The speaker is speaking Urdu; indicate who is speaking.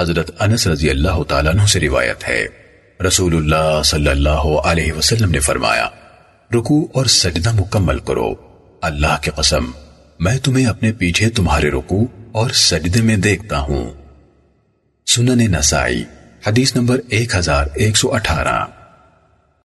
Speaker 1: حضرت انس رضی اللہ تعالیٰ عنہ سے روایت ہے۔ رسول اللہ صلی اللہ علیہ وسلم نے فرمایا رکو اور سجدہ مکمل کرو۔ اللہ کی قسم، میں تمہیں اپنے پیچھے تمہارے رکو اور سجدے میں دیکھتا ہوں۔ سنن نسائی، حدیث نمبر ایک ہزار ایک سو اٹھارہ۔